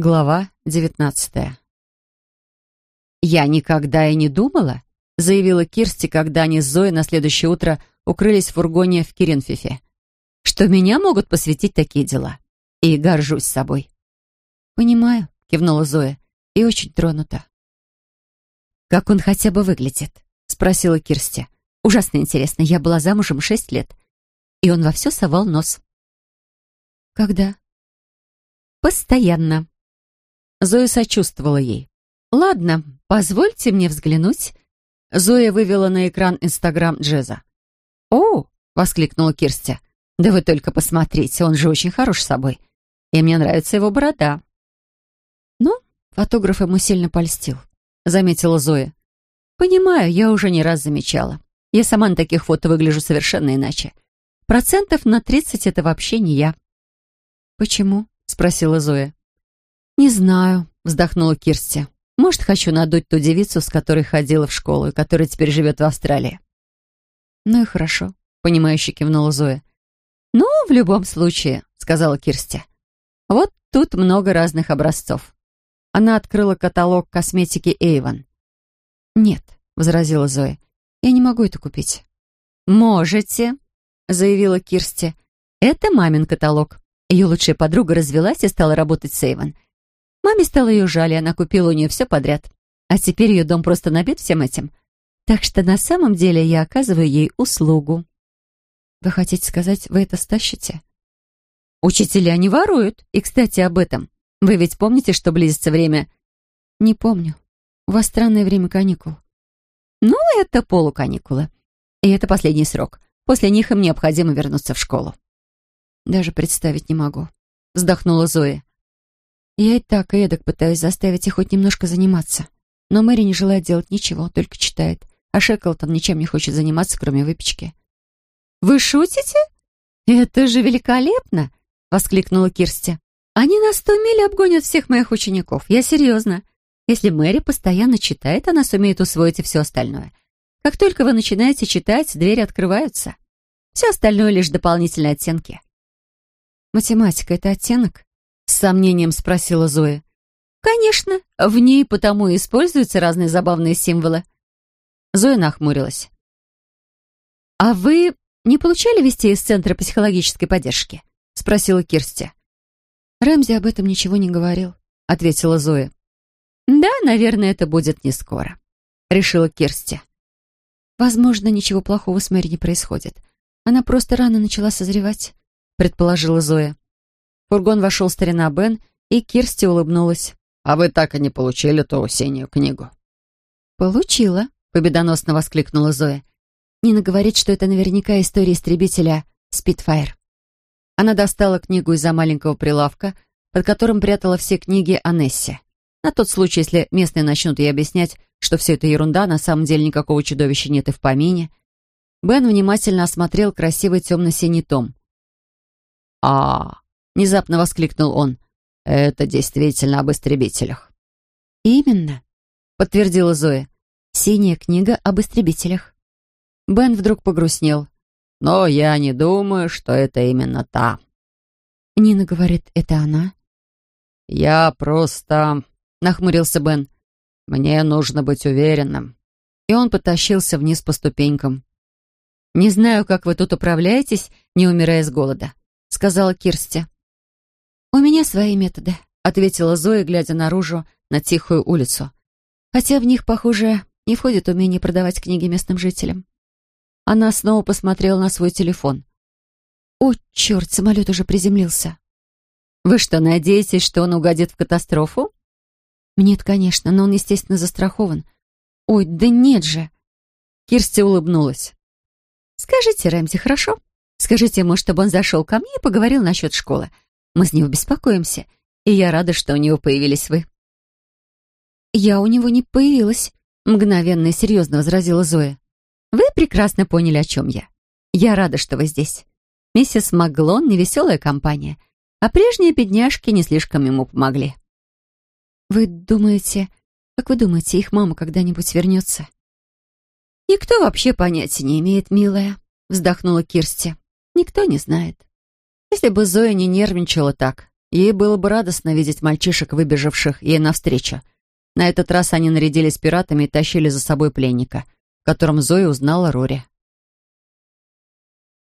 Глава девятнадцатая. «Я никогда и не думала», — заявила Кирсти, когда они с Зоей на следующее утро укрылись в фургоне в Киренфифе, «что меня могут посвятить такие дела. И горжусь собой». «Понимаю», — кивнула Зоя, — «и очень тронута». «Как он хотя бы выглядит?» — спросила Кирсти. «Ужасно интересно. Я была замужем шесть лет, и он во все совал нос». «Когда?» «Постоянно», Зоя сочувствовала ей. «Ладно, позвольте мне взглянуть». Зоя вывела на экран Инстаграм Джеза. «О!» — воскликнула Кирстя. «Да вы только посмотрите, он же очень хорош собой. И мне нравится его борода». «Ну, фотограф ему сильно польстил», — заметила Зоя. «Понимаю, я уже не раз замечала. Я сама на таких фото выгляжу совершенно иначе. Процентов на тридцать это вообще не я». «Почему?» — спросила Зоя. «Не знаю», — вздохнула Кирсти. «Может, хочу надуть ту девицу, с которой ходила в школу и которая теперь живет в Австралии». «Ну и хорошо», — понимающе кивнула Зоя. «Ну, в любом случае», — сказала Кирсти. «Вот тут много разных образцов». Она открыла каталог косметики Эйвон. «Нет», — возразила Зоя, — «я не могу это купить». «Можете», — заявила Кирсти. «Это мамин каталог. Ее лучшая подруга развелась и стала работать с Эйвон. Маме стало ее жаль, и она купила у нее все подряд. А теперь ее дом просто набит всем этим. Так что на самом деле я оказываю ей услугу. Вы хотите сказать, вы это стащите? Учителя не воруют. И, кстати, об этом. Вы ведь помните, что близится время... Не помню. У вас странное время каникул. Ну, это полуканикулы. И это последний срок. После них им необходимо вернуться в школу. Даже представить не могу. Вздохнула Зоя. Я и так, и эдак пытаюсь заставить их хоть немножко заниматься. Но Мэри не желает делать ничего, только читает. А Шеклтон ничем не хочет заниматься, кроме выпечки. «Вы шутите? Это же великолепно!» — воскликнула Кирсти. «Они на сто миль обгонят всех моих учеников. Я серьезно. Если Мэри постоянно читает, она сумеет усвоить и все остальное. Как только вы начинаете читать, двери открываются. Все остальное лишь дополнительные оттенки». «Математика — это оттенок?» Сомнением спросила Зоя. «Конечно, в ней потому и используются разные забавные символы». Зоя нахмурилась. «А вы не получали вести из Центра психологической поддержки?» спросила Кирсти. «Рэмзи об этом ничего не говорил», ответила Зоя. «Да, наверное, это будет не скоро», решила Кирсти. «Возможно, ничего плохого с Мэри не происходит. Она просто рано начала созревать», предположила Зоя фургон вошел старина Бен, и Кирсти улыбнулась. «А вы так и не получили ту синюю книгу?» «Получила», — победоносно воскликнула Зоя. «Нина говорит, что это наверняка история истребителя «Спитфайр». Она достала книгу из-за маленького прилавка, под которым прятала все книги о Нессе. На тот случай, если местные начнут ей объяснять, что все это ерунда, на самом деле никакого чудовища нет и в помине. Бен внимательно осмотрел красивый темно-синий том. «А, Внезапно воскликнул он. «Это действительно об истребителях». «Именно», — подтвердила Зоя. «Синяя книга об истребителях». Бен вдруг погрустнел. «Но я не думаю, что это именно та». Нина говорит, это она? «Я просто...» — нахмурился Бен. «Мне нужно быть уверенным». И он потащился вниз по ступенькам. «Не знаю, как вы тут управляетесь, не умирая с голода», — сказала Кирсти. «У меня свои методы», — ответила Зоя, глядя наружу на тихую улицу. «Хотя в них, похоже, не входит умение продавать книги местным жителям». Она снова посмотрела на свой телефон. «О, черт, самолет уже приземлился». «Вы что, надеетесь, что он угодит в катастрофу?» «Нет, конечно, но он, естественно, застрахован». «Ой, да нет же!» Кирсти улыбнулась. «Скажите Рэмзи, хорошо? Скажите ему, чтобы он зашел ко мне и поговорил насчет школы. Мы с него беспокоимся, и я рада, что у него появились вы». «Я у него не появилась», — мгновенно и серьезно возразила Зоя. «Вы прекрасно поняли, о чем я. Я рада, что вы здесь. Миссис Маглон — невеселая компания, а прежние бедняжки не слишком ему помогли». «Вы думаете... Как вы думаете, их мама когда-нибудь вернется?» «Никто вообще понятия не имеет, милая», — вздохнула Кирсти. «Никто не знает. Если бы Зоя не нервничала так, ей было бы радостно видеть мальчишек, выбежавших ей навстречу. На этот раз они нарядились пиратами и тащили за собой пленника, в котором Зоя узнала Рори.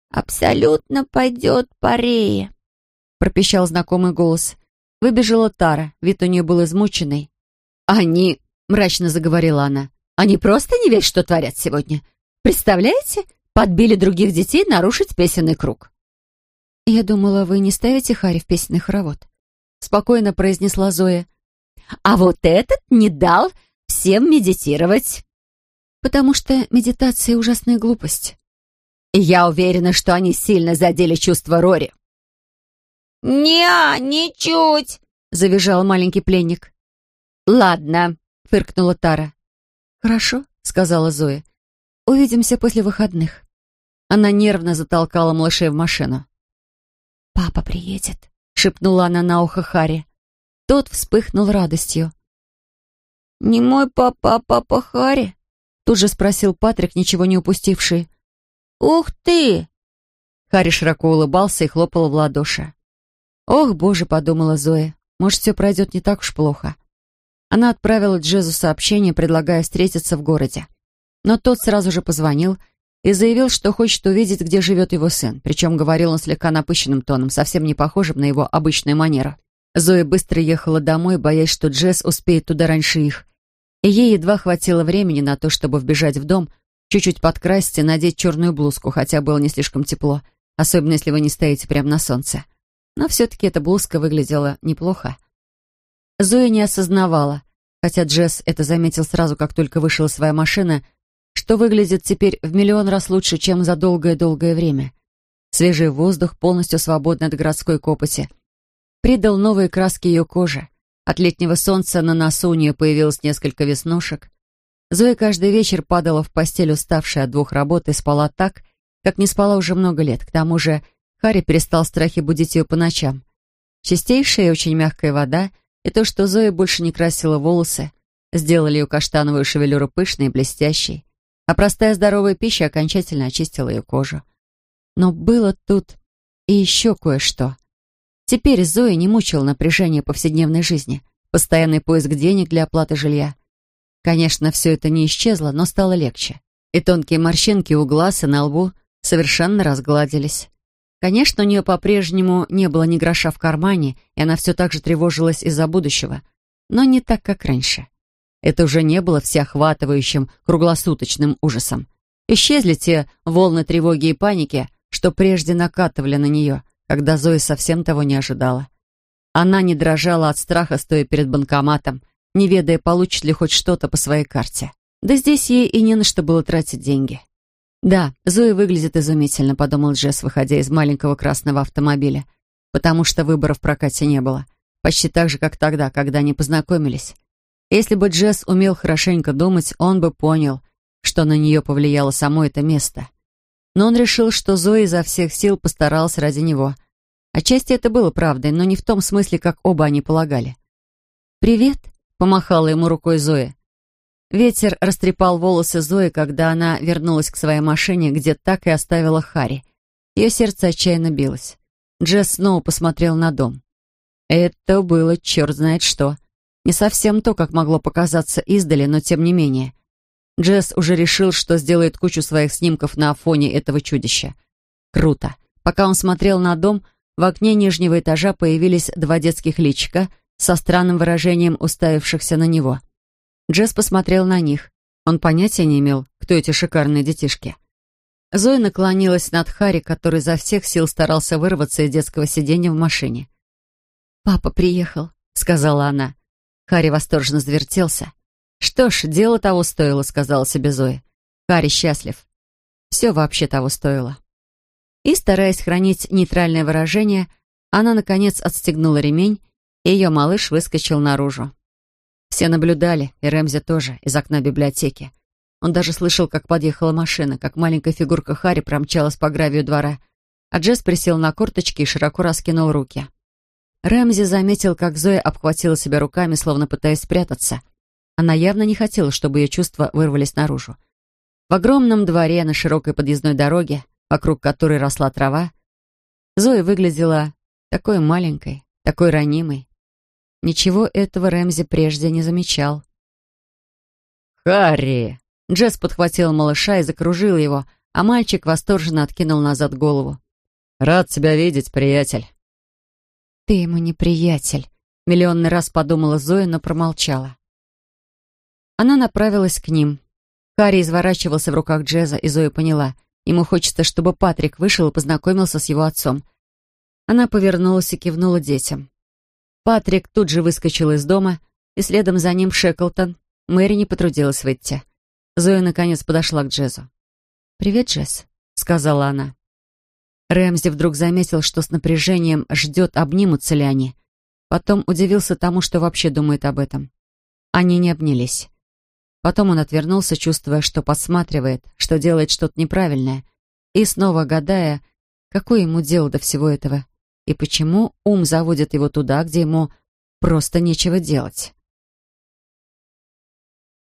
«Абсолютно пойдет парея», — пропищал знакомый голос. Выбежала Тара, вид у нее был измученный. «Они...» — мрачно заговорила она. «Они просто не верят, что творят сегодня. Представляете? Подбили других детей нарушить песенный круг». «Я думала, вы не ставите Хари в песенный хоровод», — спокойно произнесла Зоя. «А вот этот не дал всем медитировать». «Потому что медитация — ужасная глупость». «Я уверена, что они сильно задели чувства Рори». «Не, ничуть!» — завизжал маленький пленник. «Ладно», — фыркнула Тара. «Хорошо», — сказала Зоя. «Увидимся после выходных». Она нервно затолкала малышей в машину. «Папа приедет», — шепнула она на ухо Хари. Тот вспыхнул радостью. «Не мой папа, а папа Хари?» Тут же спросил Патрик, ничего не упустивший. «Ух ты!» Хари широко улыбался и хлопал в ладоши. «Ох, боже», — подумала Зоя, — «может, все пройдет не так уж плохо». Она отправила Джезу сообщение, предлагая встретиться в городе. Но тот сразу же позвонил и заявил, что хочет увидеть, где живет его сын, причем говорил он слегка напыщенным тоном, совсем не похожим на его обычную манеру. Зоя быстро ехала домой, боясь, что Джесс успеет туда раньше их. И ей едва хватило времени на то, чтобы вбежать в дом, чуть-чуть подкрасить и надеть черную блузку, хотя было не слишком тепло, особенно если вы не стоите прямо на солнце но все-таки эта блузка выглядела неплохо. Зоя не осознавала, хотя Джесс это заметил сразу, как только вышла своя машина, что выглядит теперь в миллион раз лучше, чем за долгое-долгое время. Свежий воздух, полностью свободный от городской копоти, придал новые краски ее коже. От летнего солнца на носу у нее появилось несколько веснушек. Зоя каждый вечер падала в постель, уставшая от двух работ, и спала так, как не спала уже много лет. К тому же Харри перестал страхи будить ее по ночам. Чистейшая и очень мягкая вода и то, что Зоя больше не красила волосы, сделали ее каштановую шевелюру пышной и блестящей, а простая здоровая пища окончательно очистила ее кожу. Но было тут и еще кое-что. Теперь Зоя не мучила напряжение повседневной жизни, постоянный поиск денег для оплаты жилья. Конечно, все это не исчезло, но стало легче. И тонкие морщинки у глаз и на лбу совершенно разгладились. Конечно, у нее по-прежнему не было ни гроша в кармане, и она все так же тревожилась из-за будущего, но не так, как раньше. Это уже не было всеохватывающим, круглосуточным ужасом. Исчезли те волны тревоги и паники, что прежде накатывали на нее, когда Зоя совсем того не ожидала. Она не дрожала от страха, стоя перед банкоматом, не ведая, получит ли хоть что-то по своей карте. Да здесь ей и не на что было тратить деньги. «Да, Зоя выглядит изумительно», — подумал Джесс, выходя из маленького красного автомобиля, потому что выбора в прокате не было. Почти так же, как тогда, когда они познакомились. Если бы Джесс умел хорошенько думать, он бы понял, что на нее повлияло само это место. Но он решил, что Зоя изо всех сил постаралась ради него. Отчасти это было правдой, но не в том смысле, как оба они полагали. «Привет», — помахала ему рукой Зоя. Ветер растрепал волосы Зои, когда она вернулась к своей машине, где так и оставила Хари. Ее сердце отчаянно билось. Джесс снова посмотрел на дом. Это было черт знает что. Не совсем то, как могло показаться издали, но тем не менее. Джесс уже решил, что сделает кучу своих снимков на фоне этого чудища. Круто. Пока он смотрел на дом, в окне нижнего этажа появились два детских личика со странным выражением уставившихся на него — Джесс посмотрел на них. Он понятия не имел, кто эти шикарные детишки. Зоя наклонилась над Харри, который за всех сил старался вырваться из детского сиденья в машине. «Папа приехал», — сказала она. Харри восторженно завертелся. «Что ж, дело того стоило», — сказала себе Зоя. Харри счастлив. Все вообще того стоило. И, стараясь хранить нейтральное выражение, она, наконец, отстегнула ремень, и ее малыш выскочил наружу. Все наблюдали, и Рэмзи тоже, из окна библиотеки. Он даже слышал, как подъехала машина, как маленькая фигурка Харри промчалась по гравию двора, а Джесс присел на корточки и широко раскинул руки. Рэмзи заметил, как Зоя обхватила себя руками, словно пытаясь спрятаться. Она явно не хотела, чтобы ее чувства вырвались наружу. В огромном дворе на широкой подъездной дороге, вокруг которой росла трава, Зоя выглядела такой маленькой, такой ранимый. Ничего этого Рэмзи прежде не замечал. «Харри!» Джесс подхватил малыша и закружил его, а мальчик восторженно откинул назад голову. «Рад тебя видеть, приятель». «Ты ему не приятель», — миллионный раз подумала Зоя, но промолчала. Она направилась к ним. Харри изворачивался в руках Джеза, и Зоя поняла, ему хочется, чтобы Патрик вышел и познакомился с его отцом. Она повернулась и кивнула детям. Патрик тут же выскочил из дома, и следом за ним Шеклтон. Мэри не потрудилась выйти. Зоя наконец подошла к Джезу. «Привет, Джез», — сказала она. Рэмзи вдруг заметил, что с напряжением ждет, обнимутся ли они. Потом удивился тому, что вообще думает об этом. Они не обнялись. Потом он отвернулся, чувствуя, что подсматривает, что делает что-то неправильное, и снова гадая, какое ему дело до всего этого, и почему ум заводит его туда, где ему просто нечего делать.